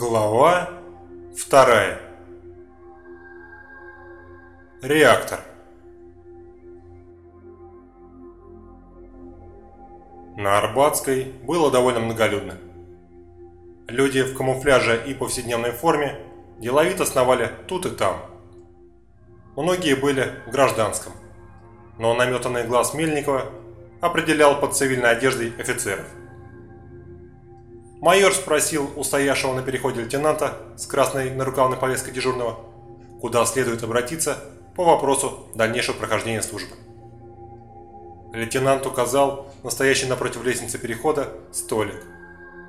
Глава вторая. Реактор. На Арбатской было довольно многолюдно. Люди в камуфляже и повседневной форме деловито сновали тут и там. Многие были в гражданском, но наметанный глаз Мельникова определял под цивильной одеждой офицеров. Майор спросил у стоявшего на переходе лейтенанта с красной нарукавной повесткой дежурного, куда следует обратиться по вопросу дальнейшего прохождения службы. Лейтенант указал настоящий напротив лестницы перехода столик,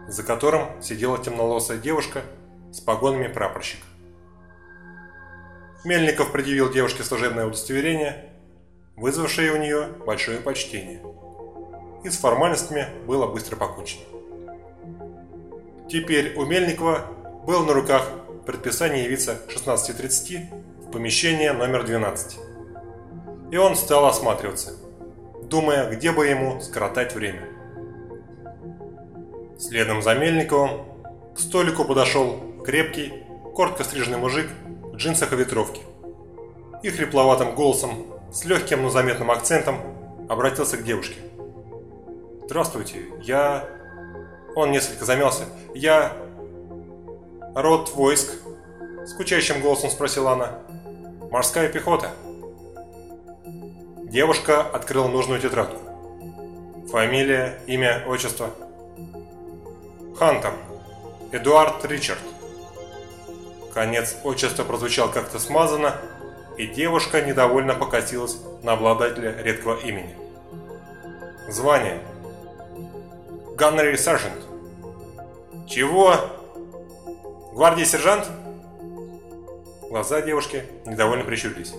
за которым сидела темноволосая девушка с погонами прапорщика. Мельников предъявил девушке служебное удостоверение, вызвавшее у нее большое почтение. И с формальностями было быстро покончено. Теперь у Мельникова был на руках предписание явиться 16.30 в помещение номер 12. И он стал осматриваться, думая, где бы ему скоротать время. Следом за Мельниковым к столику подошел крепкий, коротко стриженный мужик в джинсах и ветровке. И хрипловатым голосом, с легким, но заметным акцентом, обратился к девушке. «Здравствуйте, я он несколько замялся. «Я...» «Род войск?» Скучающим голосом спросила она. «Морская пехота». Девушка открыла нужную тетрадку. Фамилия, имя, отчество. Хантер. Эдуард Ричард. Конец отчества прозвучал как-то смазанно, и девушка недовольно покосилась на обладателя редкого имени. Звание. Ганнери Сержант. Чего? Гвардии сержант? Глаза девушки недовольно прищурились.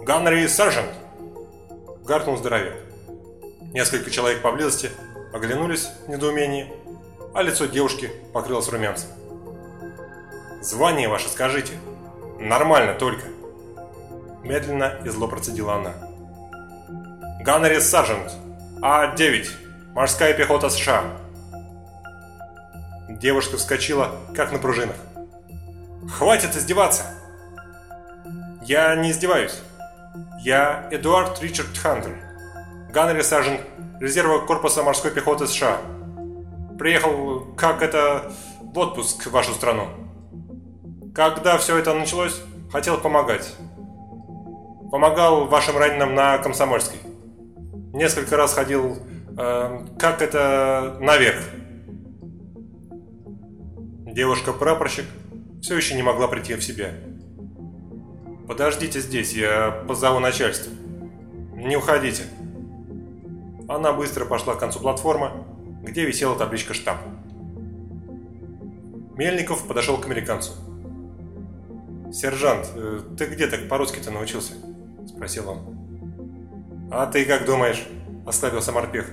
Ганнери Сержант! Гаркнул здоровяк. Несколько человек поблизости оглянулись в недоумении, а лицо девушки покрылось румянцем. «Звание ваше скажите. Нормально только». Медленно и зло процедила она. «Ганнери Сержант. А-9. Морская пехота США». Девушка вскочила, как на пружинах. «Хватит издеваться!» «Я не издеваюсь. Я Эдуард Ричард Хантер, ганнери сержант резерва корпуса морской пехоты США. Приехал, как это, в отпуск в вашу страну. Когда все это началось, хотел помогать. Помогал вашим раненым на Комсомольской. Несколько раз ходил, э, как это, наверх. Девушка-прапорщик все еще не могла прийти в себя. «Подождите здесь, я позову начальство». «Не уходите». Она быстро пошла к концу платформы, где висела табличка «Штаб». Мельников подошел к американцу. «Сержант, э, ты где так по-русски-то научился?» – спросил он. «А ты как думаешь?» – ослабился морпех.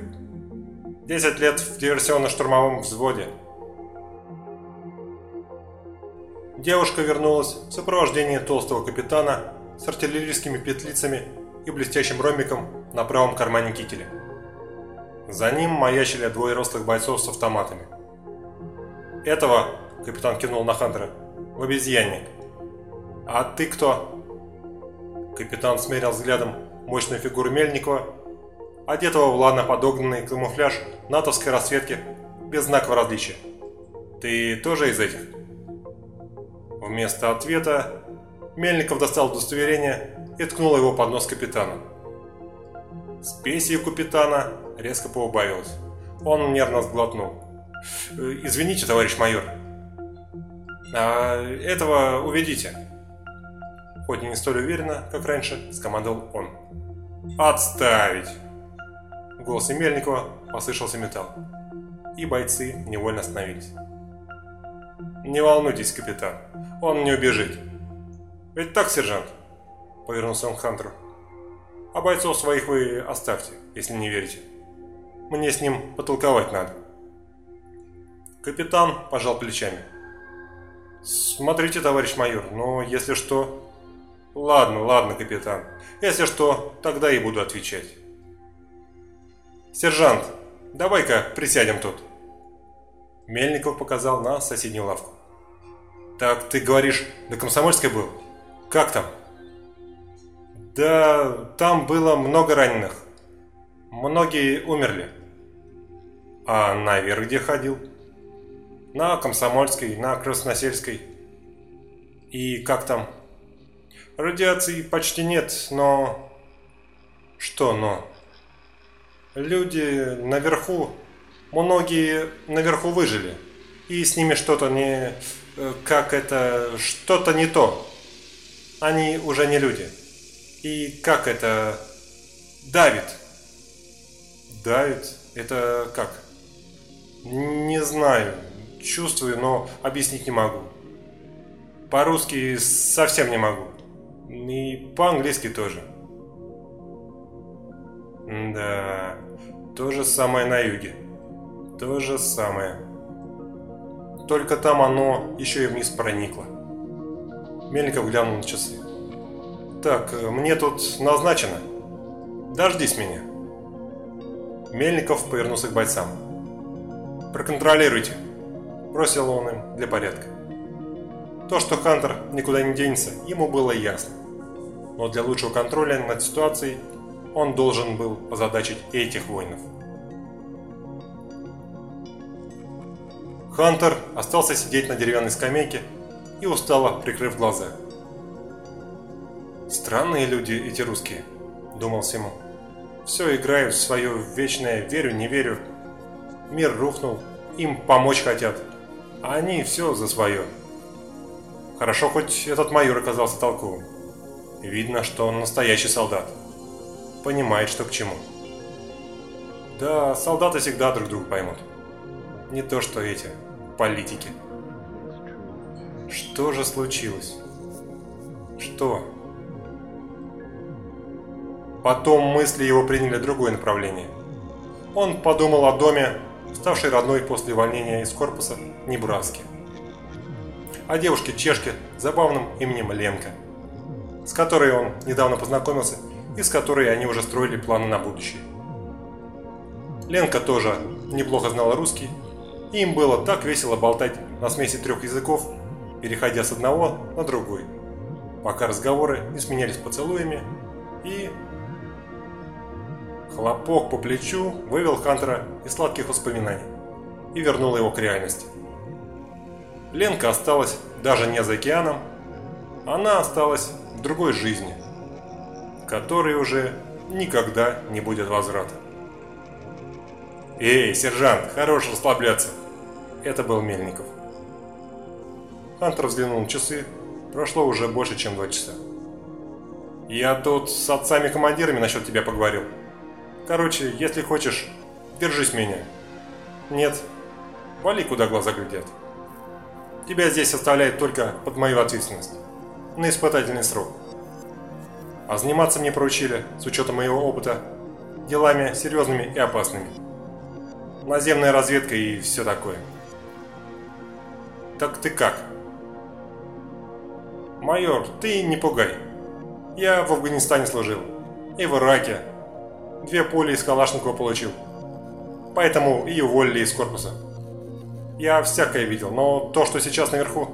«Десять лет в диверсионно-штурмовом взводе». Девушка вернулась в сопровождении толстого капитана с артиллерийскими петлицами и блестящим ромбиком на правом кармане кителя. За ним маячили двое рослых бойцов с автоматами. «Этого», — капитан кивнул на Хантера, — «в обезьянник». «А ты кто?» Капитан смерил взглядом мощную фигуру Мельникова, одетого в ладно подогнанный камуфляж натовской расцветки без знаков различия. «Ты тоже из этих?» Вместо ответа Мельников достал удостоверение и ткнул его под нос капитана. Спесия капитана резко поубавилась. Он нервно сглотнул. «Э, «Извините, товарищ майор». «А этого уведите». Хоть и не столь уверенно, как раньше, скомандовал он. «Отставить!» В голосе Мельникова послышался металл. И бойцы невольно остановились. «Не волнуйтесь, капитан, он не убежит». «Ведь так, сержант?» – повернулся он к Хантеру. «А бойцов своих вы оставьте, если не верите. Мне с ним потолковать надо». Капитан пожал плечами. «Смотрите, товарищ майор, но если что...» «Ладно, ладно, капитан. Если что, тогда и буду отвечать». «Сержант, давай-ка присядем тут». Мельников показал на соседнюю лавку. «Так ты говоришь, на Комсомольской был? Как там?» «Да, там было много раненых. Многие умерли». «А наверх где ходил?» «На Комсомольской, на Красносельской». «И как там?» «Радиации почти нет, но...» «Что но?» «Люди наверху Многие наверху выжили, и с ними что-то не... Э, как это... что-то не то. Они уже не люди. И как это... давит. Давит? Это как? Не знаю. Чувствую, но объяснить не могу. По-русски совсем не могу. И по-английски тоже. Да, то же самое на юге. То же самое. Только там оно еще и вниз проникло. Мельников глянул на часы. «Так, мне тут назначено. Дождись меня». Мельников повернулся к бойцам. «Проконтролируйте», – бросил он им для порядка. То, что Хантер никуда не денется, ему было ясно. Но для лучшего контроля над ситуацией он должен был озадачить этих воинов. Хантер остался сидеть на деревянной скамейке и устало прикрыв глаза. «Странные люди эти русские», – думал ему. «Все играют в свое вечное «верю, не верю». Мир рухнул, им помочь хотят, а они все за свое. Хорошо, хоть этот майор оказался толковым. Видно, что он настоящий солдат. Понимает, что к чему. Да, солдаты всегда друг друга поймут. Не то, что эти, политики. Что же случилось? Что? Потом мысли его приняли другое направление. Он подумал о доме, ставшей родной после увольнения из корпуса Небраски. О девушке-чешке забавным именем Ленка, с которой он недавно познакомился и с которой они уже строили планы на будущее. Ленка тоже неплохо знала русский им было так весело болтать на смеси трех языков, переходя с одного на другой, пока разговоры не сменялись поцелуями и... Хлопок по плечу вывел Хантера из сладких воспоминаний и вернул его к реальности. Ленка осталась даже не за океаном, она осталась в другой жизни, которой уже никогда не будет возврата. «Эй, сержант, хорош расслабляться!» Это был Мельников. Хантер взглянул на часы. Прошло уже больше, чем два часа. «Я тут с отцами-командирами насчет тебя поговорил. Короче, если хочешь, держись меня. Нет, вали, куда глаза глядят. Тебя здесь оставляют только под мою ответственность. На испытательный срок. А заниматься мне поручили, с учетом моего опыта, делами серьезными и опасными. Наземная разведка и все такое. Так ты как? Майор, ты не пугай. Я в Афганистане служил. И в Ираке. Две пули из Калашникова получил. Поэтому и уволили из корпуса. Я всякое видел, но то, что сейчас наверху...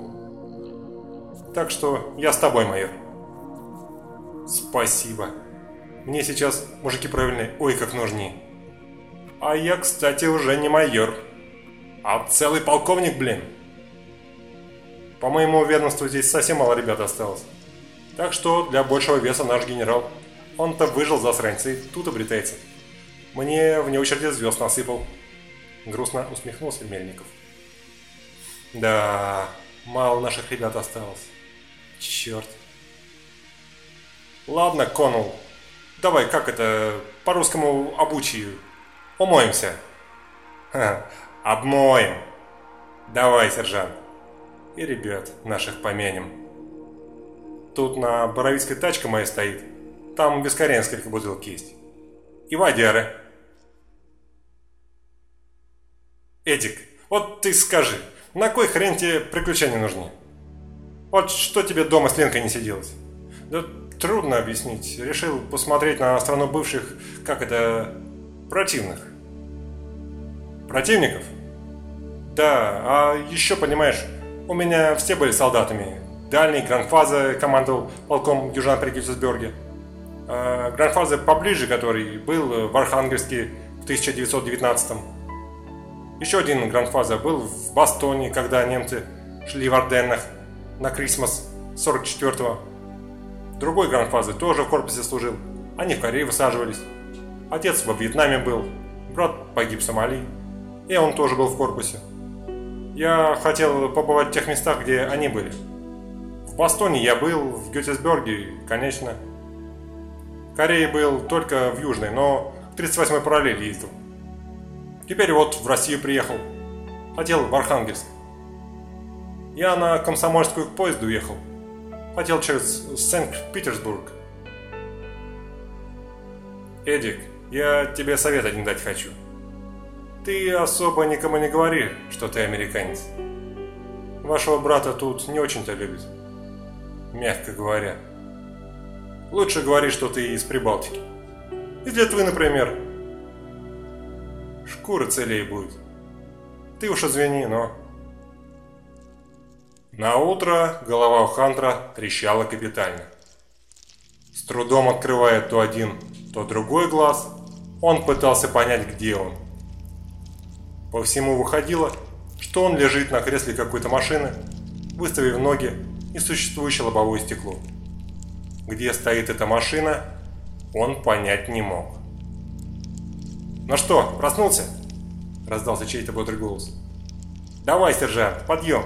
Так что я с тобой, майор. Спасибо. Мне сейчас мужики правильные, ой, как нужнее. А я, кстати, уже не майор. А целый полковник, блин. По моему ведомству здесь совсем мало ребят осталось. Так что для большего веса наш генерал. Он-то выжил засранцы, тут обретается. Мне вне очереди звезд насыпал. Грустно усмехнулся Мельников. Да, мало наших ребят осталось. Черт. Ладно, Конул, давай, как это, по русскому обучию. Умоемся. Ха, обмоем. Давай, сержант и ребят наших помянем. Тут на Боровицкой тачка моя стоит. Там вискаря несколько бутылок есть. И водяры. Эдик, вот ты скажи, на кой хрен тебе приключения нужны? Вот что тебе дома с Ленкой не сиделось? Да трудно объяснить. Решил посмотреть на страну бывших, как это, противных. Противников? Да, а еще, понимаешь, у меня все были солдатами. Дальний Гранфаза командовал полком Южан при Гюссельберге. А Гранфаза поближе, который был в Архангельске в 1919 -м. Еще один Гранфаза был в Бастоне, когда немцы шли в Орденнах на Крисмас 44-го. Другой Гранфазы тоже в корпусе служил. Они в Корее высаживались. Отец во Вьетнаме был, брат погиб в Сомали, и он тоже был в корпусе. Я хотел побывать в тех местах, где они были. В Бостоне я был, в Гетесберге, конечно. В Корее был только в Южной, но в 38-й параллель ездил. Теперь вот в Россию приехал. Хотел в Архангельск. Я на Комсомольскую к поезду уехал. Хотел через Санкт-Петербург. Эдик, я тебе совет один дать хочу. Ты особо никому не говори, что ты американец. Вашего брата тут не очень-то любят. Мягко говоря. Лучше говори, что ты из Прибалтики. Из Литвы, например. Шкура целее будет. Ты уж извини, но... На утро голова у Хантра трещала капитально. С трудом открывая то один, то другой глаз, он пытался понять, где он. По всему выходило, что он лежит на кресле какой-то машины, выставив ноги и существующее лобовое стекло. Где стоит эта машина, он понять не мог. «Ну что, проснулся?» – раздался чей-то бодрый голос. «Давай, сержант, подъем!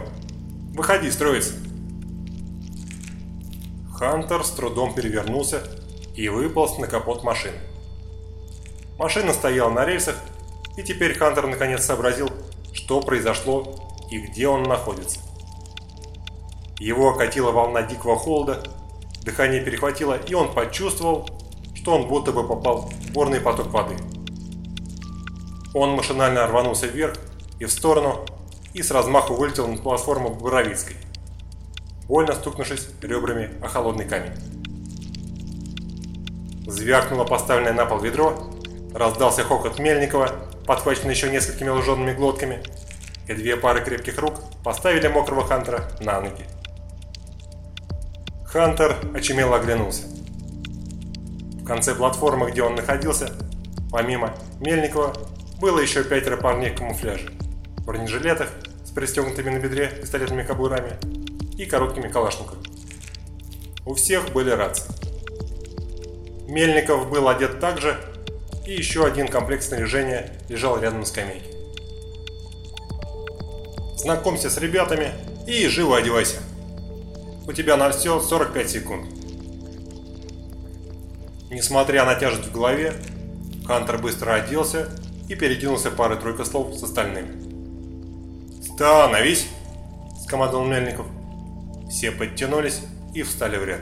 Выходи строиться!» Хантер с трудом перевернулся и выполз на капот машины. Машина стояла на рельсах, и теперь Хантер наконец сообразил, что произошло и где он находится. Его окатила волна дикого холода, дыхание перехватило, и он почувствовал, что он будто бы попал в бурный поток воды. Он машинально рванулся вверх и в сторону, и с размаху вылетел на платформу Боровицкой, больно стукнувшись ребрами о холодный камень. Звякнуло поставленное на пол ведро, раздался хохот Мельникова, подхваченный еще несколькими лужеными глотками, и две пары крепких рук поставили мокрого Хантера на ноги. Хантер очумело оглянулся. В конце платформы, где он находился, помимо Мельникова, было еще пятеро парней в камуфляже, в бронежилетах с пристегнутыми на бедре пистолетными кобурами и короткими калашниками. У всех были рации. Мельников был одет так же, и еще один комплект снаряжения лежал рядом на скамейке. Знакомься с ребятами и живо одевайся. У тебя на все 45 секунд. Несмотря на тяжесть в голове, Хантер быстро оделся и перекинулся парой-тройкой слов с остальными. «Становись!» – скомандовал Мельников. Все подтянулись и встали в ряд.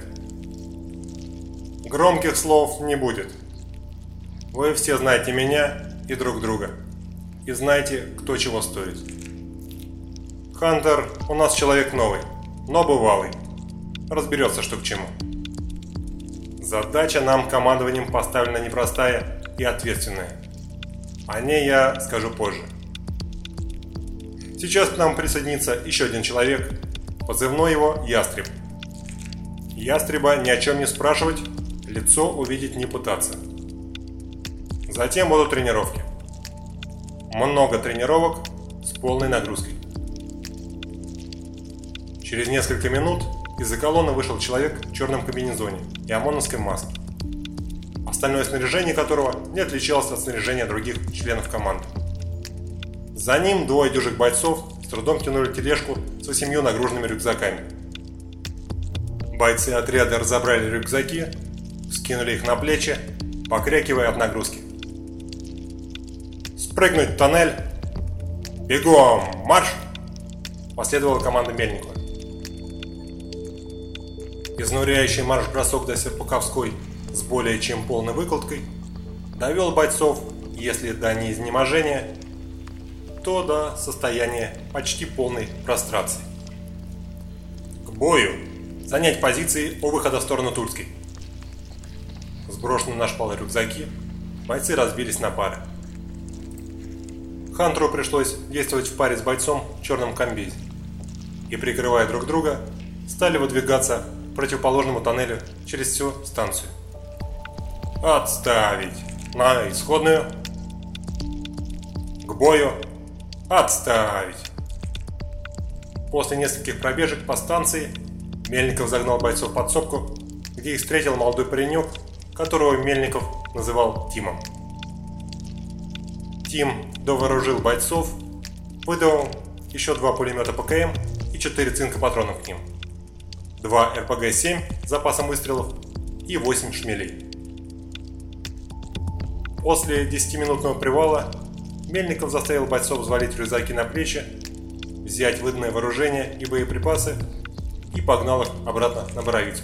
Громких слов не будет. Вы все знаете меня и друг друга. И знаете, кто чего стоит. Хантер у нас человек новый, но бывалый. Разберется, что к чему. Задача нам командованием поставлена непростая и ответственная. О ней я скажу позже. Сейчас к нам присоединится еще один человек, позывной его Ястреб. Ястреба ни о чем не спрашивать, лицо увидеть не пытаться. Затем будут тренировки. Много тренировок с полной нагрузкой. Через несколько минут из-за колонны вышел человек в черном комбинезоне и ОМОНовской маске, остальное снаряжение которого не отличалось от снаряжения других членов команды. За ним двое дюжих бойцов с трудом тянули тележку с восемью нагруженными рюкзаками. Бойцы отряда разобрали рюкзаки скинули их на плечи, покрякивая от нагрузки. «Спрыгнуть в тоннель!» «Бегом! Марш!» Последовала команда Мельникова. Изнуряющий марш-бросок до Серпуховской с более чем полной выкладкой довел бойцов, если до неизнеможения, то до состояния почти полной прострации. К бою! Занять позиции у выхода в сторону Тульской сброшены на шпалы рюкзаки, бойцы разбились на пары. Хантеру пришлось действовать в паре с бойцом в черном комбезе. И прикрывая друг друга, стали выдвигаться к противоположному тоннелю через всю станцию. «Отставить! На исходную!» «К бою! Отставить!» После нескольких пробежек по станции Мельников загнал бойцов в подсобку, где их встретил молодой паренек, которого Мельников называл Тимом. Тим довооружил бойцов, выдал еще два пулемета ПКМ и четыре цинка патронов к ним, два РПГ-7 с запасом выстрелов и 8 шмелей. После 10-минутного привала Мельников заставил бойцов взвалить рюкзаки на плечи, взять выданное вооружение и боеприпасы и погнал их обратно на Боровицк.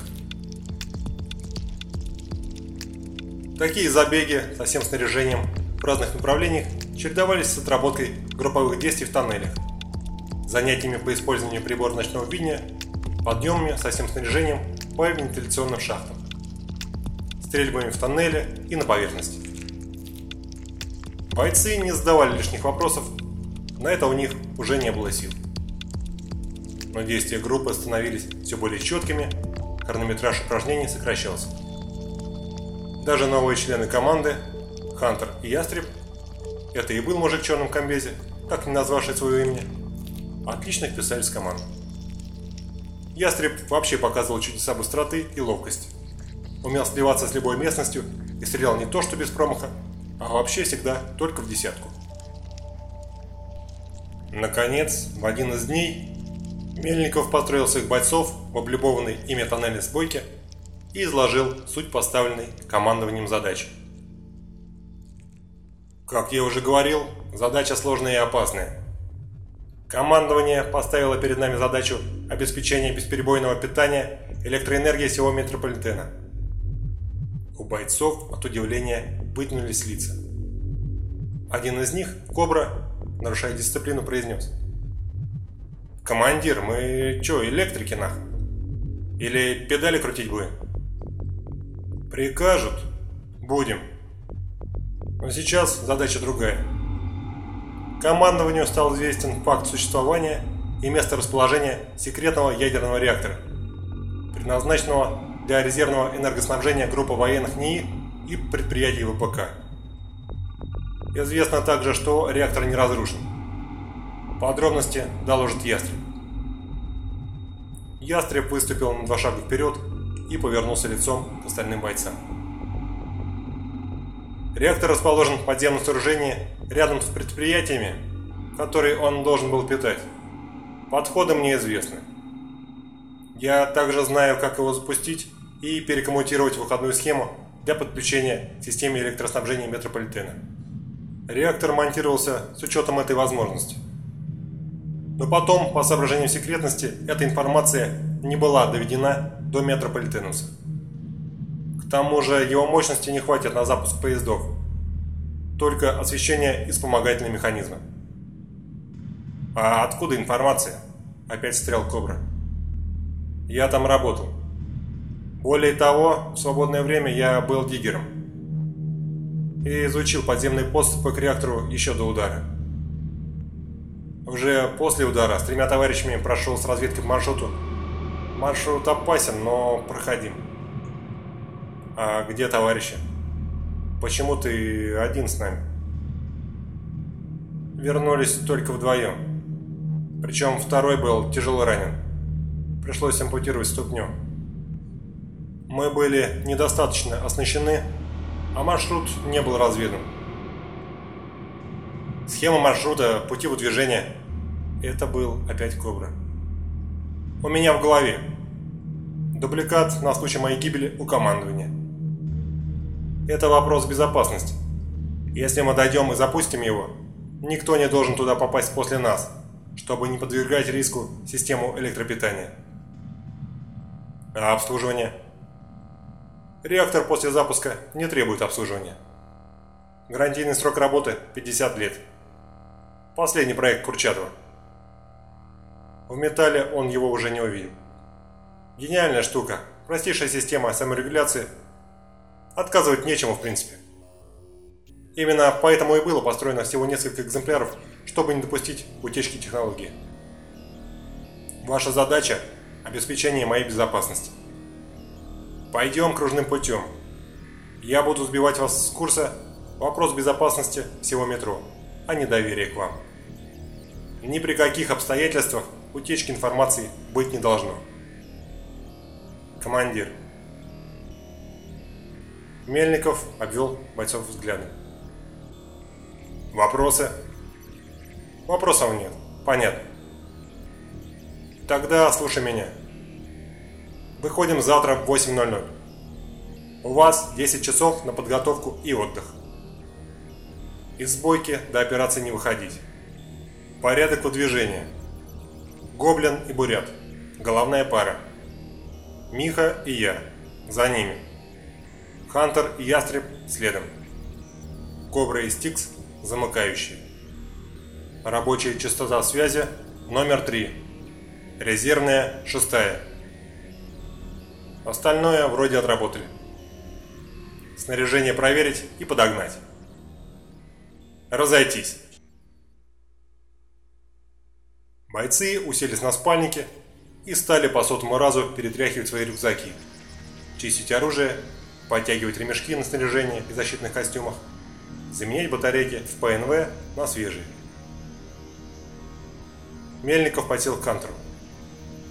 Такие забеги со всем снаряжением разных направлениях чередовались с отработкой групповых действий в тоннелях, занятиями по использованию прибора ночного видения, подъемами со всем снаряжением по вентиляционным шахтам, стрельбами в тоннеле и на поверхности. Бойцы не задавали лишних вопросов, на это у них уже не было сил. Но действия группы становились все более четкими, хронометраж упражнений сокращался. Даже новые члены команды, Хантер и Ястреб, это и был мужик в черном комбезе, так не назвавший свое имя, отлично вписались в команду. Ястреб вообще показывал чудеса быстроты и ловкости. Умел сливаться с любой местностью и стрелял не то что без промаха, а вообще всегда только в десятку. Наконец, в один из дней Мельников построил своих бойцов в облюбованной ими тоннельной сбойке и изложил суть поставленной командованием задачи. Как я уже говорил, задача сложная и опасная. Командование поставило перед нами задачу обеспечения бесперебойного питания электроэнергии всего метрополитена. У бойцов от удивления вытянулись лица. Один из них, Кобра, нарушая дисциплину, произнес. «Командир, мы чё, электрики нах? Или педали крутить будем?» «Прикажут. Будем». Но сейчас задача другая. Командованию стал известен факт существования и место расположения секретного ядерного реактора, предназначенного для резервного энергоснабжения группы военных НИИ и предприятий ВПК. Известно также, что реактор не разрушен. Подробности доложит Ястреб. Ястреб выступил на два шага вперед и повернулся лицом к остальным бойцам. Реактор расположен в подземном сооружении рядом с предприятиями, которые он должен был питать. Подходы мне известны. Я также знаю, как его запустить и перекоммутировать выходную схему для подключения к системе электроснабжения метрополитена. Реактор монтировался с учетом этой возможности. Но потом, по соображениям секретности, эта информация не была доведена до метрополитенуса. К тому же его мощности не хватит на запуск поездов. Только освещение и вспомогательные механизмы. «А откуда информация?» – опять стрел Кобра. «Я там работал. Более того, в свободное время я был диггером. И изучил подземный подступы к реактору еще до удара. Уже после удара с тремя товарищами прошел с разведкой маршруту. Маршрут опасен, но проходим. «А где товарищи? Почему ты один с нами?» Вернулись только вдвоем. Причем второй был тяжело ранен. Пришлось ампутировать ступню. Мы были недостаточно оснащены, а маршрут не был разведан. Схема маршрута, пути выдвижения – это был опять Кобра. У меня в голове. Дубликат на случай моей гибели у командования. Это вопрос безопасности. Если мы дойдем и запустим его, никто не должен туда попасть после нас, чтобы не подвергать риску систему электропитания. А обслуживание? Реактор после запуска не требует обслуживания. Гарантийный срок работы 50 лет. Последний проект Курчатова. В металле он его уже не увидел. Гениальная штука, простейшая система саморегуляции – Отказывать нечему, в принципе. Именно поэтому и было построено всего несколько экземпляров, чтобы не допустить утечки технологии. Ваша задача – обеспечение моей безопасности. Пойдем кружным путем. Я буду сбивать вас с курса вопрос безопасности всего метро, а не доверия к вам. Ни при каких обстоятельствах утечки информации быть не должно. Командир. Мельников обвел бойцов взглядом. Вопросы? Вопросов нет. Понятно. Тогда слушай меня. Выходим завтра в 8.00. У вас 10 часов на подготовку и отдых. Из сбойки до операции не выходить. Порядок у движения. Гоблин и Бурят. Головная пара. Миха и я. За ними. Хантер и Ястреб следом. Кобра и Стикс замыкающие. Рабочая частота связи номер 3. Резервная шестая. Остальное вроде отработали. Снаряжение проверить и подогнать. Разойтись. Бойцы уселись на спальнике и стали по сотому разу перетряхивать свои рюкзаки, чистить оружие, подтягивать ремешки на снаряжение и защитных костюмах, заменять батарейки в ПНВ на свежие. Мельников потел к Кантору.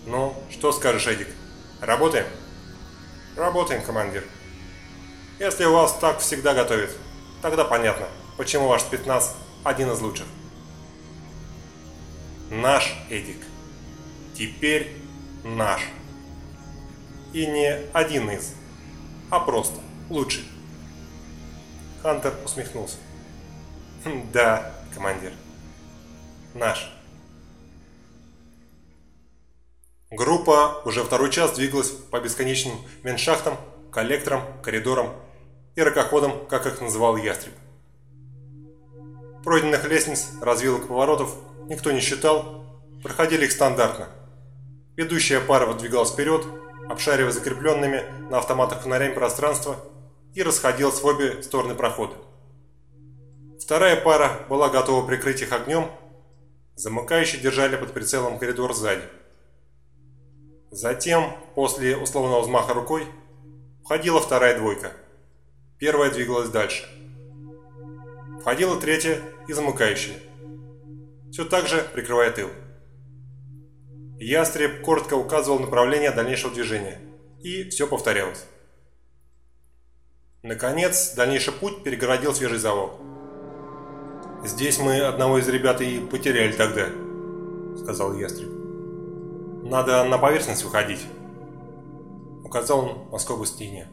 «Ну, что скажешь, Эдик? Работаем?» «Работаем, командир. Если у вас так всегда готовят, тогда понятно, почему ваш спецназ один из лучших». «Наш, Эдик. Теперь наш. И не один из, а просто лучший». Хантер усмехнулся. «Хм, «Да, командир. Наш». Группа уже второй час двигалась по бесконечным вентшахтам, коллекторам, коридорам и ракоходам, как их называл Ястреб. Пройденных лестниц, развилок поворотов никто не считал, проходили их стандартно. Ведущая пара выдвигалась вперед, обшаривая закрепленными на автоматах фонарями пространство и расходилась в обе стороны прохода. Вторая пара была готова прикрыть их огнем, замыкающие держали под прицелом коридор сзади. Затем, после условного взмаха рукой, входила вторая двойка. Первая двигалась дальше. Входила третья и замыкающая. Все так же прикрывая тыл. Ястреб коротко указывал направление дальнейшего движения, и все повторялось. Наконец, дальнейший путь перегородил свежий завал. «Здесь мы одного из ребят и потеряли тогда», — сказал Ястреб. Надо на поверхность выходить. Указал он Москову стене.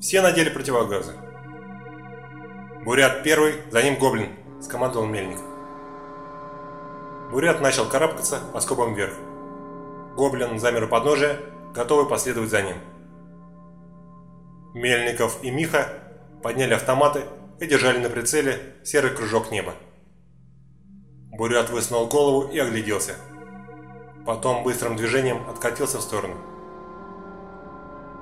Все надели противогазы. Бурят первый, за ним гоблин, скомандовал Мельник. Бурят начал карабкаться по скобам вверх. Гоблин замер у подножия, готовый последовать за ним. Мельников и Миха подняли автоматы и держали на прицеле серый кружок неба. Бурят высунул голову и огляделся. Потом быстрым движением откатился в сторону.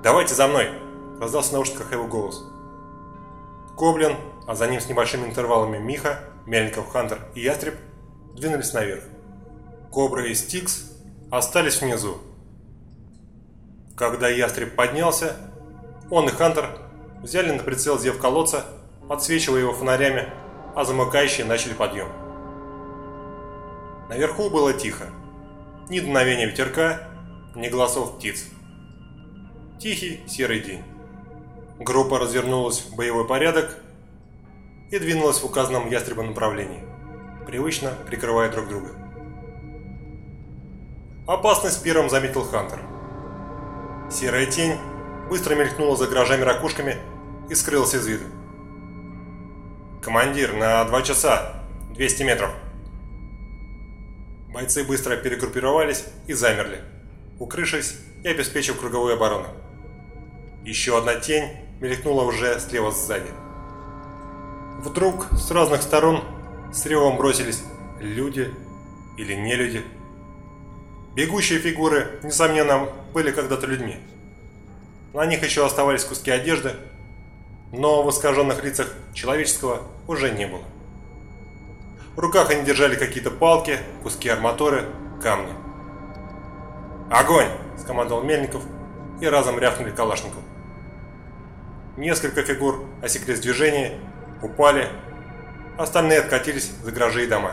«Давайте за мной!» – раздался в наушниках его голос. Гоблин, а за ним с небольшими интервалами Миха, Мельников, Хантер и Ястреб двинулись наверх. Кобра и Стикс остались внизу. Когда Ястреб поднялся, он и Хантер взяли на прицел зев колодца, подсвечивая его фонарями, а замыкающие начали подъем. Наверху было тихо ни дуновения ветерка, ни голосов птиц. Тихий серый день. Группа развернулась в боевой порядок и двинулась в указанном ястребом направлении, привычно прикрывая друг друга. Опасность первым заметил Хантер. Серая тень быстро мелькнула за гаражами ракушками и скрылась из виду. «Командир, на два часа, 200 метров», Бойцы быстро перегруппировались и замерли, укрывшись и обеспечив круговую оборону. Еще одна тень мелькнула уже слева сзади. Вдруг с разных сторон с ревом бросились люди или не люди. Бегущие фигуры, несомненно, были когда-то людьми. На них еще оставались куски одежды, но в искаженных лицах человеческого уже не было. В руках они держали какие-то палки, куски арматуры, камни. «Огонь!» – скомандовал Мельников, и разом рявкнули Калашников. Несколько фигур осеклись в движении, упали, остальные откатились за гаражи и дома.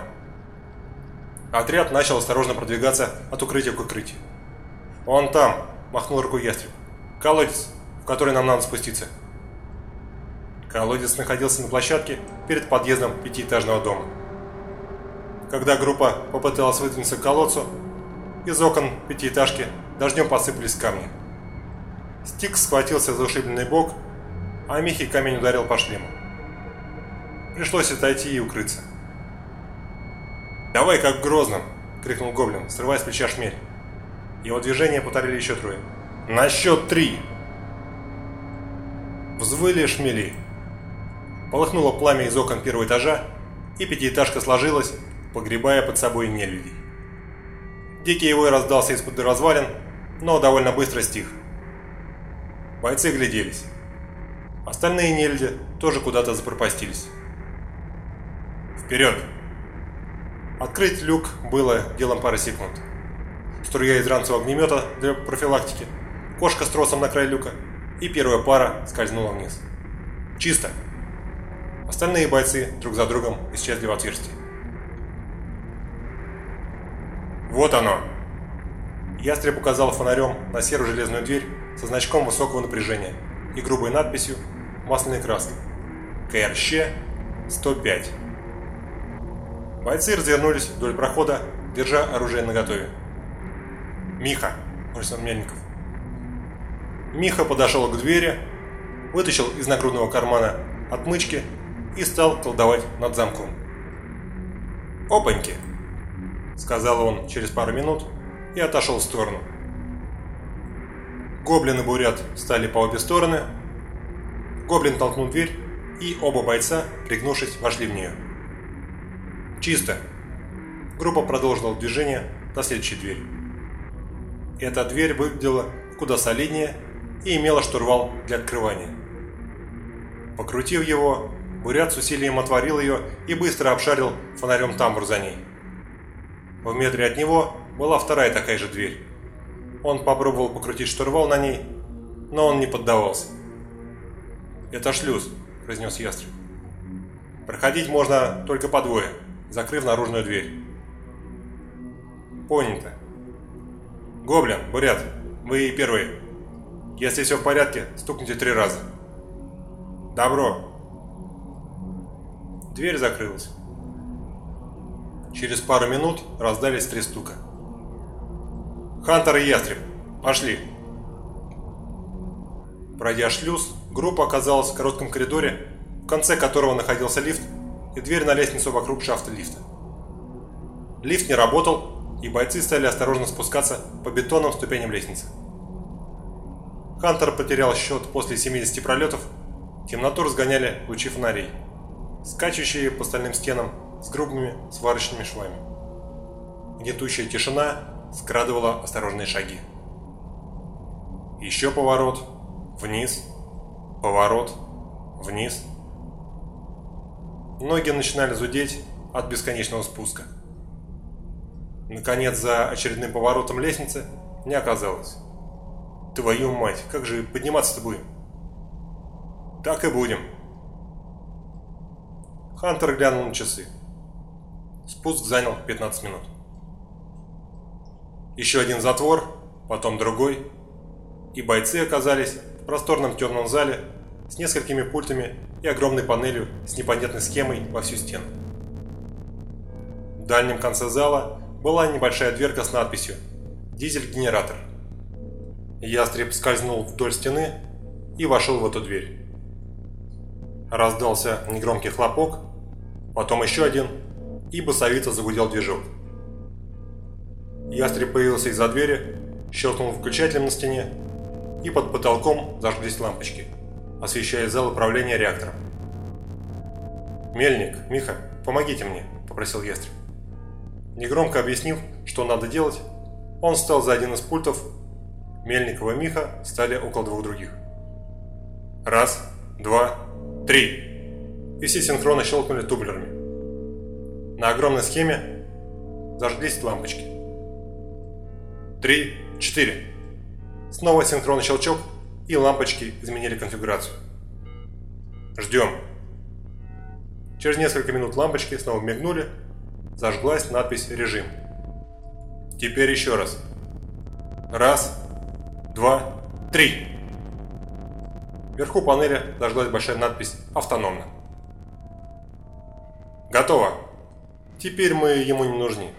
Отряд начал осторожно продвигаться от укрытия к укрытию. «Он там!» – махнул рукой ястреб. «Колодец, в который нам надо спуститься». Колодец находился на площадке перед подъездом пятиэтажного дома. Когда группа попыталась выдвинуться к колодцу, из окон пятиэтажки дождем посыпались камни. Стик схватился за ушибленный бок, а Михи камень ударил по шлему. Пришлось отойти и укрыться. «Давай как в Грозном!» – крикнул Гоблин, срывая с плеча шмель. Его движение повторили еще трое. «На счет три!» Взвыли шмели. Полыхнуло пламя из окон первого этажа, и пятиэтажка сложилась, погребая под собой нелюдей. Дикий вой раздался из-под развалин, но довольно быстро стих. Бойцы гляделись. Остальные нелюди тоже куда-то запропастились. Вперед! Открыть люк было делом пары секунд. Струя из ранцевого огнемета для профилактики, кошка с тросом на край люка, и первая пара скользнула вниз. Чисто. Остальные бойцы друг за другом исчезли в отверстии. Вот оно. Ястреб указал фонарем на серую железную дверь со значком высокого напряжения и грубой надписью масляной краской. КРЩ 105. Бойцы развернулись вдоль прохода, держа оружие наготове. «Миха!» – бросил Мельников. Миха подошел к двери, вытащил из нагрудного кармана отмычки и стал колдовать над замком. «Опаньки!» – сказал он через пару минут и отошел в сторону. Гоблин и Бурят стали по обе стороны. Гоблин толкнул дверь, и оба бойца, пригнувшись, вошли в нее. «Чисто!» Группа продолжила движение до следующей двери. Эта дверь выглядела куда солиднее и имела штурвал для открывания. Покрутив его, Бурят с усилием отворил ее и быстро обшарил фонарем тамбур за ней. В метре от него была вторая такая же дверь. Он попробовал покрутить штурвал на ней, но он не поддавался. «Это шлюз», – произнес ястреб. «Проходить можно только по двое, закрыв наружную дверь». «Понято». «Гоблин, Бурят, вы первые. Если все в порядке, стукните три раза». «Добро». Дверь закрылась. Через пару минут раздались три стука. «Хантер и Ястреб, пошли!» Пройдя шлюз, группа оказалась в коротком коридоре, в конце которого находился лифт и дверь на лестницу вокруг шафта лифта. Лифт не работал, и бойцы стали осторожно спускаться по бетонным ступеням лестницы. Хантер потерял счет после 70 пролетов, темноту разгоняли лучи фонарей, скачущие по стальным стенам с грубыми сварочными швами. Гнетущая тишина скрадывала осторожные шаги. Еще поворот, вниз, поворот, вниз. Ноги начинали зудеть от бесконечного спуска. Наконец, за очередным поворотом лестницы не оказалось. Твою мать, как же подниматься-то будем? Так и будем. Хантер глянул на часы. Спуск занял 15 минут. Еще один затвор, потом другой, и бойцы оказались в просторном темном зале с несколькими пультами и огромной панелью с непонятной схемой во всю стену. В дальнем конце зала была небольшая дверка с надписью «Дизель-генератор». Ястреб скользнул вдоль стены и вошел в эту дверь. Раздался негромкий хлопок, потом еще один – и басовито загудел движок. Ястреб появился из-за двери, щелкнул выключателем на стене, и под потолком зажглись лампочки, освещая зал управления реактором. «Мельник, Миха, помогите мне», – попросил Ястреб. Негромко объяснив, что надо делать, он встал за один из пультов, Мельникова и Миха стали около двух других. Раз, два, три!» И все синхронно щелкнули тумблерами. На огромной схеме зажглись лампочки. Три, четыре. Снова синхронный щелчок, и лампочки изменили конфигурацию. Ждем. Через несколько минут лампочки снова мигнули, зажглась надпись «Режим». Теперь еще раз. Раз, два, три. Вверху панели зажглась большая надпись «Автономно». Готово. Теперь мы ему не нужны.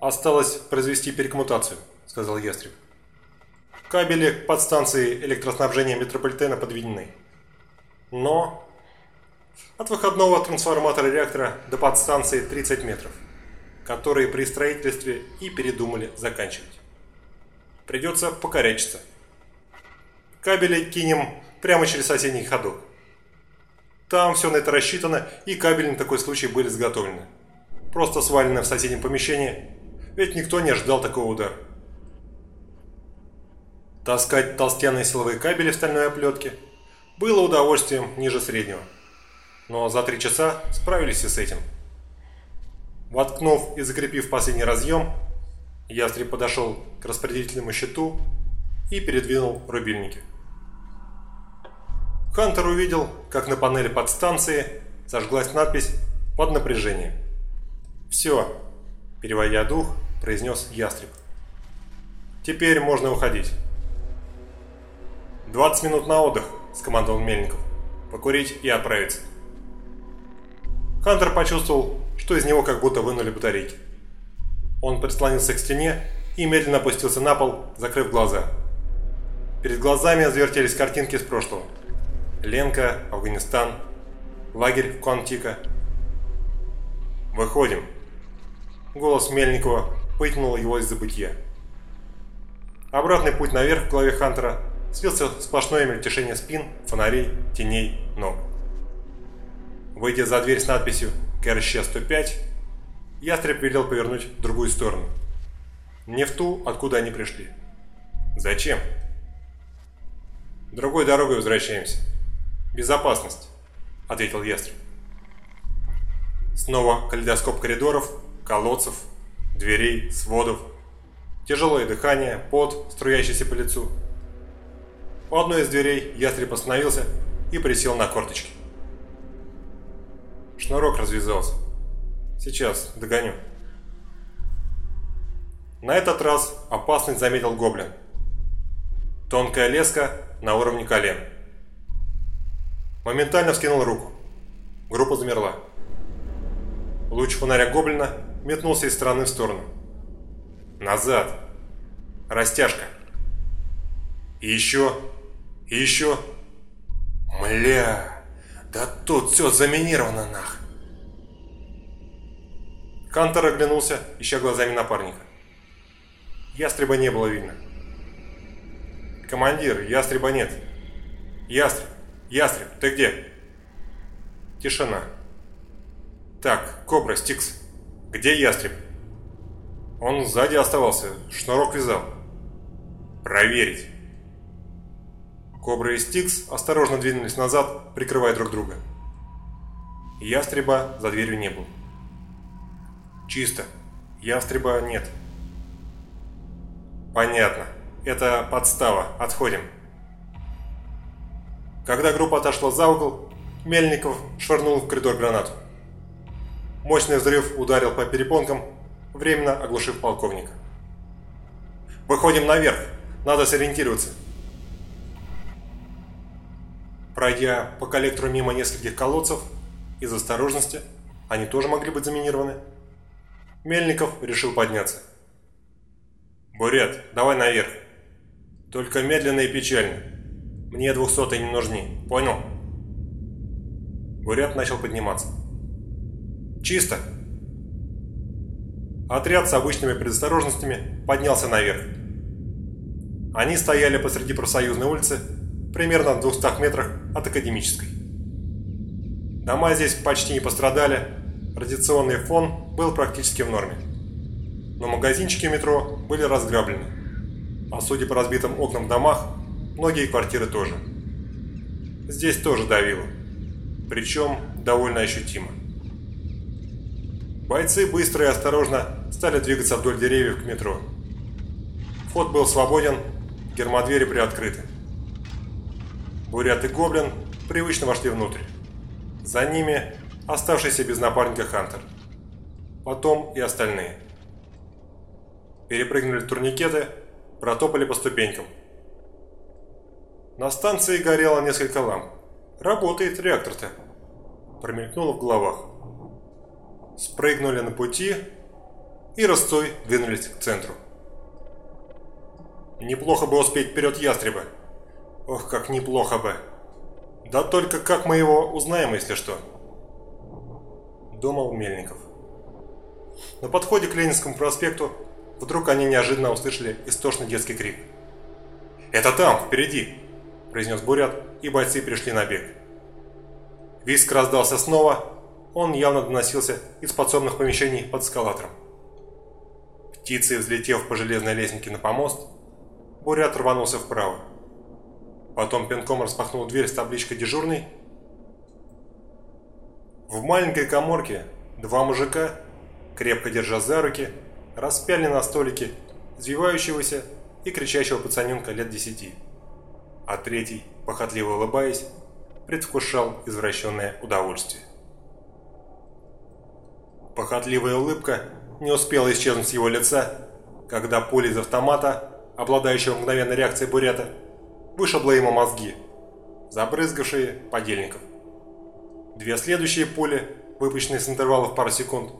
Осталось произвести перекоммутацию, сказал Ястреб. Кабели к подстанции электроснабжения метрополитена подведены. Но от выходного трансформатора реактора до подстанции 30 метров, которые при строительстве и передумали заканчивать. Придется покорячиться. Кабели кинем прямо через соседний ходок. Там все на это рассчитано, и кабели на такой случай были изготовлены. Просто свалены в соседнем помещении, ведь никто не ожидал такого удара. Таскать толстенные силовые кабели в стальной оплетке было удовольствием ниже среднего. Но за три часа справились и с этим. Воткнув и закрепив последний разъем, ястреб подошел к распределительному щиту и передвинул рубильники. Хантер увидел, как на панели подстанции зажглась надпись «Под напряжением». «Все», – переводя дух, произнес ястреб. «Теперь можно уходить». «20 минут на отдых», – скомандовал Мельников. «Покурить и отправиться». Хантер почувствовал, что из него как будто вынули батарейки. Он прислонился к стене и медленно опустился на пол, закрыв глаза. Перед глазами завертелись картинки с прошлого. Ленка, Афганистан, лагерь в Куантика. «Выходим!» Голос Мельникова вытянул его из забытья. Обратный путь наверх в голове Хантера слился сплошное мельтешение спин, фонарей, теней, ног. Выйдя за дверь с надписью «КРЩ-105», ястреб велел повернуть в другую сторону. Не в ту, откуда они пришли. Зачем? Другой дорогой возвращаемся. Безопасность, ответил ястреб. Снова калейдоскоп коридоров, колодцев, дверей, сводов. Тяжелое дыхание, пот, струящийся по лицу. У одной из дверей ястреб остановился и присел на корточки. Шнурок развязался. Сейчас, догоню. На этот раз опасность заметил гоблин. Тонкая леска на уровне колен. Моментально вскинул руку. Группа замерла. Луч фонаря гоблина метнулся из стороны в сторону. Назад. Растяжка. И еще. И еще. Мля. Да тут все заминировано нах. Кантор оглянулся, ища глазами напарника. Ястреба не было видно. «Командир, ястреба нет!» «Ястреб! Ястреб, ты где?» Тишина. «Так, Кобра, Стикс, где ястреб?» Он сзади оставался, шнурок вязал. «Проверить!» Кобра и Стикс осторожно двинулись назад, прикрывая друг друга. Ястреба за дверью не было. «Чисто. Ястреба нет». «Понятно. Это подстава. Отходим». Когда группа отошла за угол, Мельников швырнул в коридор гранату. Мощный взрыв ударил по перепонкам, временно оглушив полковника. «Выходим наверх. Надо сориентироваться». Пройдя по коллектору мимо нескольких колодцев, из осторожности, они тоже могли быть заминированы, Мельников решил подняться. «Бурят, давай наверх. Только медленно и печально. Мне двухсотые не нужны, понял?» Бурят начал подниматься. «Чисто!» Отряд с обычными предосторожностями поднялся наверх. Они стояли посреди профсоюзной улицы, примерно в 200 метрах от Академической. Дома здесь почти не пострадали, радиационный фон был практически в норме. Но магазинчики метро были разграблены, а судя по разбитым окнам в домах, многие квартиры тоже. Здесь тоже давило. причем довольно ощутимо. Бойцы быстро и осторожно стали двигаться вдоль деревьев к метро. Вход был свободен, гермодвери приоткрыты. Бурят и Гоблин привычно вошли внутрь. За ними оставшийся без напарника Хантер. Потом и остальные. Перепрыгнули турникеты, протопали по ступенькам. На станции горело несколько ламп. Работает реактор-то. Промелькнуло в головах. Спрыгнули на пути и ростой двинулись к центру. Неплохо бы успеть вперед ястреба. Ох, как неплохо бы. Да только как мы его узнаем, если что? Думал Мельников. На подходе к Ленинскому проспекту вдруг они неожиданно услышали истошный детский крик. «Это там, впереди!» – произнес Бурят, и бойцы пришли на бег. Виск раздался снова, он явно доносился из подсобных помещений под эскалатором. Птицей взлетев по железной лестнике на помост, Бурят рванулся вправо. Потом пинком распахнул дверь с табличкой «Дежурный». В маленькой коморке два мужика, крепко держа за руки, распяли на столике извивающегося и кричащего пацаненка лет десяти. А третий, похотливо улыбаясь, предвкушал извращенное удовольствие. Похотливая улыбка не успела исчезнуть с его лица, когда пуля из автомата, обладающего мгновенной реакцией бурята, вышибла ему мозги, забрызгавшие подельников. Две следующие пули, выпущенные с интервалов пару секунд,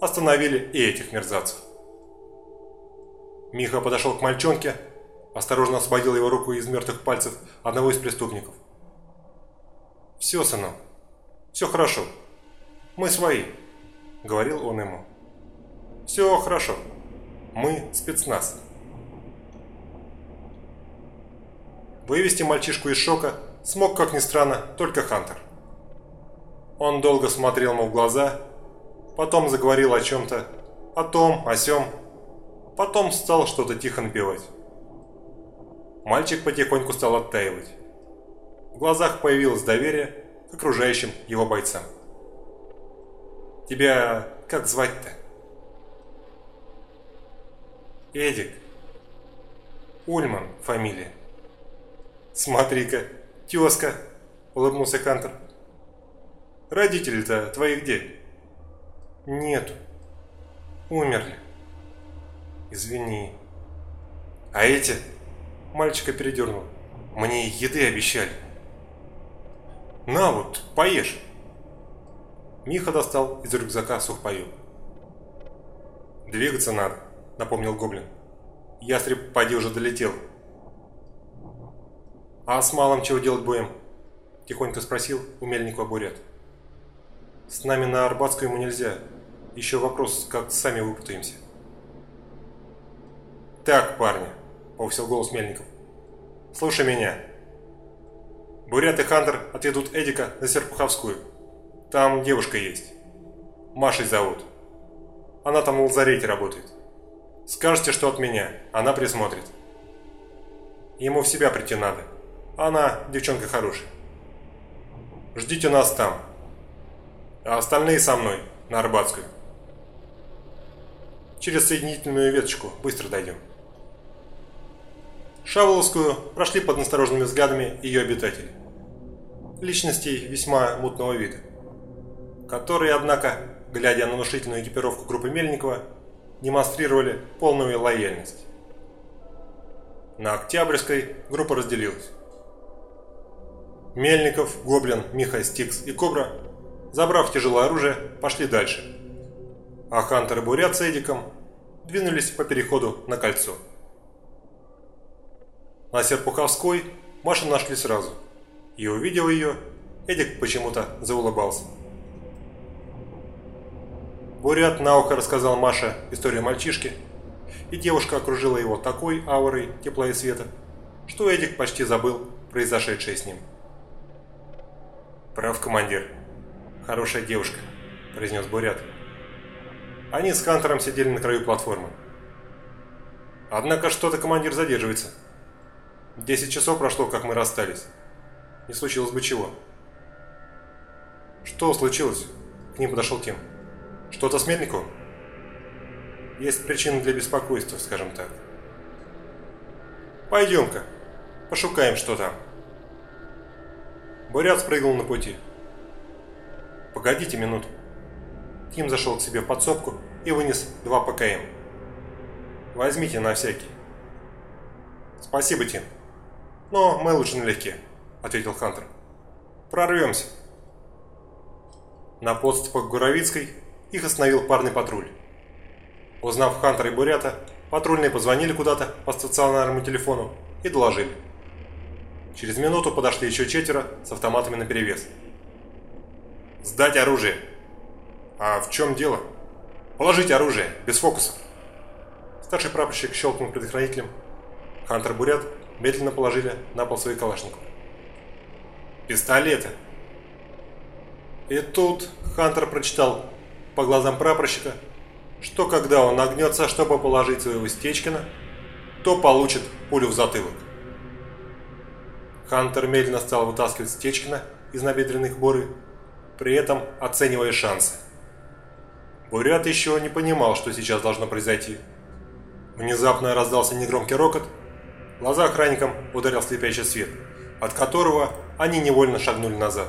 остановили и этих мерзавцев. Миха подошел к мальчонке, осторожно освободил его руку из мертвых пальцев одного из преступников. «Все, сынок, все хорошо. Мы свои», — говорил он ему. «Все хорошо. Мы спецназ». Вывести мальчишку из шока смог, как ни странно, только Хантер. Он долго смотрел ему в глаза, потом заговорил о чем-то, о том, о сем, потом стал что-то тихо напевать. Мальчик потихоньку стал оттаивать. В глазах появилось доверие к окружающим его бойцам. «Тебя как звать-то?» «Эдик. Ульман фамилия». «Смотри-ка, тезка!» – улыбнулся Хантер. «Родители-то твои где?» «Нету. Умерли. Извини». «А эти?» – мальчика передернул. «Мне еды обещали». «На вот, поешь!» Миха достал из рюкзака сухпаю. «Двигаться надо», — напомнил Гоблин. «Ястреб, поди, уже долетел». «А с малым чего делать будем?» – тихонько спросил у Мельникова Бурят. «С нами на Арбатскую ему нельзя. Еще вопрос, как сами выпутаемся». «Так, парни», – повысил голос Мельников. «Слушай меня. Бурят и Хантер отведут Эдика на Серпуховскую. Там девушка есть. Машей зовут. Она там в лазарете работает. Скажете, что от меня, она присмотрит. Ему в себя прийти надо». Она девчонка хорошая. Ждите нас там. А остальные со мной, на Арбатскую. Через соединительную веточку быстро дойдем. Шаволовскую прошли под настороженными взглядами ее обитателей. Личностей весьма мутного вида. Которые, однако, глядя на внушительную экипировку группы Мельникова, демонстрировали полную лояльность. На Октябрьской группа разделилась. Мельников, Гоблин, Миха, Стикс и Кобра, забрав тяжелое оружие, пошли дальше. А Хантер и Бурят с Эдиком двинулись по переходу на кольцо. На Серпуховской Машу нашли сразу. И увидел ее, Эдик почему-то заулыбался. Бурят на ухо рассказал Маше историю мальчишки, и девушка окружила его такой аурой тепла и света, что Эдик почти забыл произошедшее с ним. «Прав, командир. Хорошая девушка», – произнес Бурят. Они с Хантером сидели на краю платформы. «Однако что-то командир задерживается. Десять часов прошло, как мы расстались. Не случилось бы чего». Что случилось? К ним подошел Тим. Что-то с Мельниковым? Есть причины для беспокойства, скажем так. Пойдем-ка, пошукаем, что там. Бурят спрыгнул на пути. Погодите минуту. Тим зашел к себе в подсобку и вынес два ПКМ. Возьмите на всякий. Спасибо, Тим. Но мы лучше налегке, ответил Хантер. Прорвемся. На подступах к Гуровицкой их остановил парный патруль. Узнав Хантера и Бурята, патрульные позвонили куда-то по стационарному телефону и доложили. Через минуту подошли еще четверо с автоматами наперевес. «Сдать оружие!» «А в чем дело?» «Положить оружие, без фокусов!» Старший прапорщик щелкнул предохранителем. Хантер Бурят медленно положили на пол свои калашников. «Пистолеты!» И тут Хантер прочитал по глазам прапорщика, что когда он нагнется, чтобы положить своего Стечкина, то получит пулю в затылок. Хантер медленно стал вытаскивать Стечкина из набедренных боры, при этом оценивая шансы. Бурят еще не понимал, что сейчас должно произойти. Внезапно раздался негромкий рокот, в глаза охранникам ударил слепящий свет, от которого они невольно шагнули назад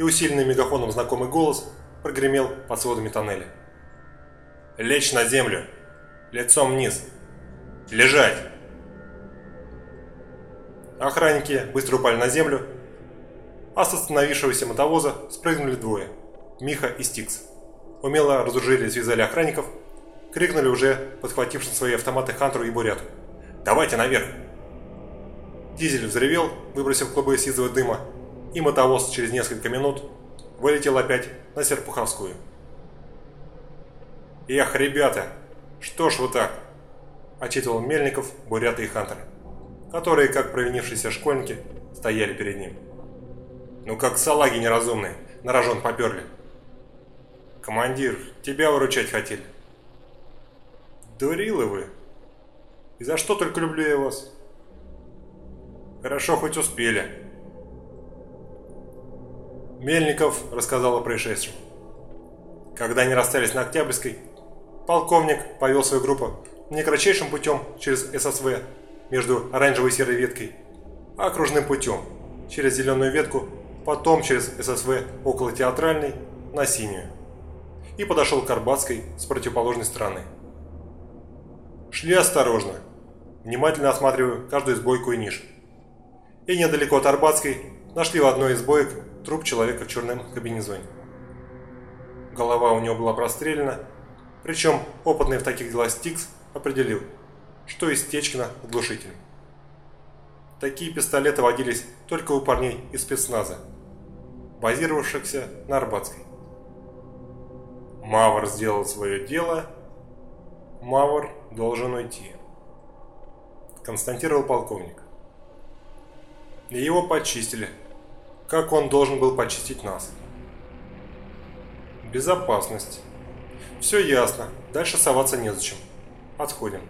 и усиленный мегафоном знакомый голос прогремел под сводами тоннеля. «Лечь на землю! Лицом вниз! Лежать!» Охранники быстро упали на землю, а с остановившегося мотовоза спрыгнули двое – Миха и Стикс. Умело разоружили и связали охранников, крикнули уже подхватившим свои автоматы Хантеру и Буряту. «Давайте наверх!» Дизель взревел, выбросив клубы сизого дыма, и мотовоз через несколько минут вылетел опять на Серпуховскую. «Эх, ребята, что ж вы так?» – отчитывал Мельников, Бурята и Хантер, которые, как провинившиеся школьники, стояли перед ним. «Ну как салаги неразумные, на рожон поперли». «Командир, тебя выручать хотели». «Дурилы вы! И за что только люблю я вас?» «Хорошо, хоть успели», Мельников рассказал о происшедшем. Когда они расстались на Октябрьской, полковник повел свою группу не кратчайшим путем через ССВ между оранжевой и серой веткой, а окружным путем через зеленую ветку, потом через ССВ около театральной на синюю и подошел к Арбатской с противоположной стороны. Шли осторожно, внимательно осматривая каждую сбойку и нишу. И недалеко от Арбатской нашли в одной из боек труп человека в черном кабинезоне. Голова у него была прострелена, причем опытный в таких делах Стикс определил, что из Течкина глушитель. Такие пистолеты водились только у парней из спецназа, базировавшихся на Арбатской. Мавр сделал свое дело, Мавр должен уйти, констатировал полковник. И его почистили как он должен был почистить нас. Безопасность. Все ясно. Дальше соваться незачем. Отходим.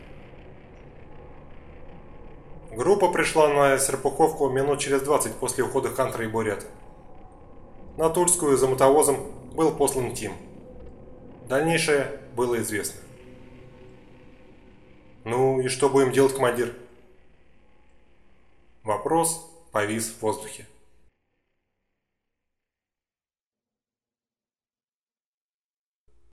Группа пришла на Серпуховку минут через 20 после ухода Хантера и Бурят. На Тульскую за мотовозом был послан Тим. Дальнейшее было известно. «Ну и что будем делать, командир?» Вопрос повис в воздухе.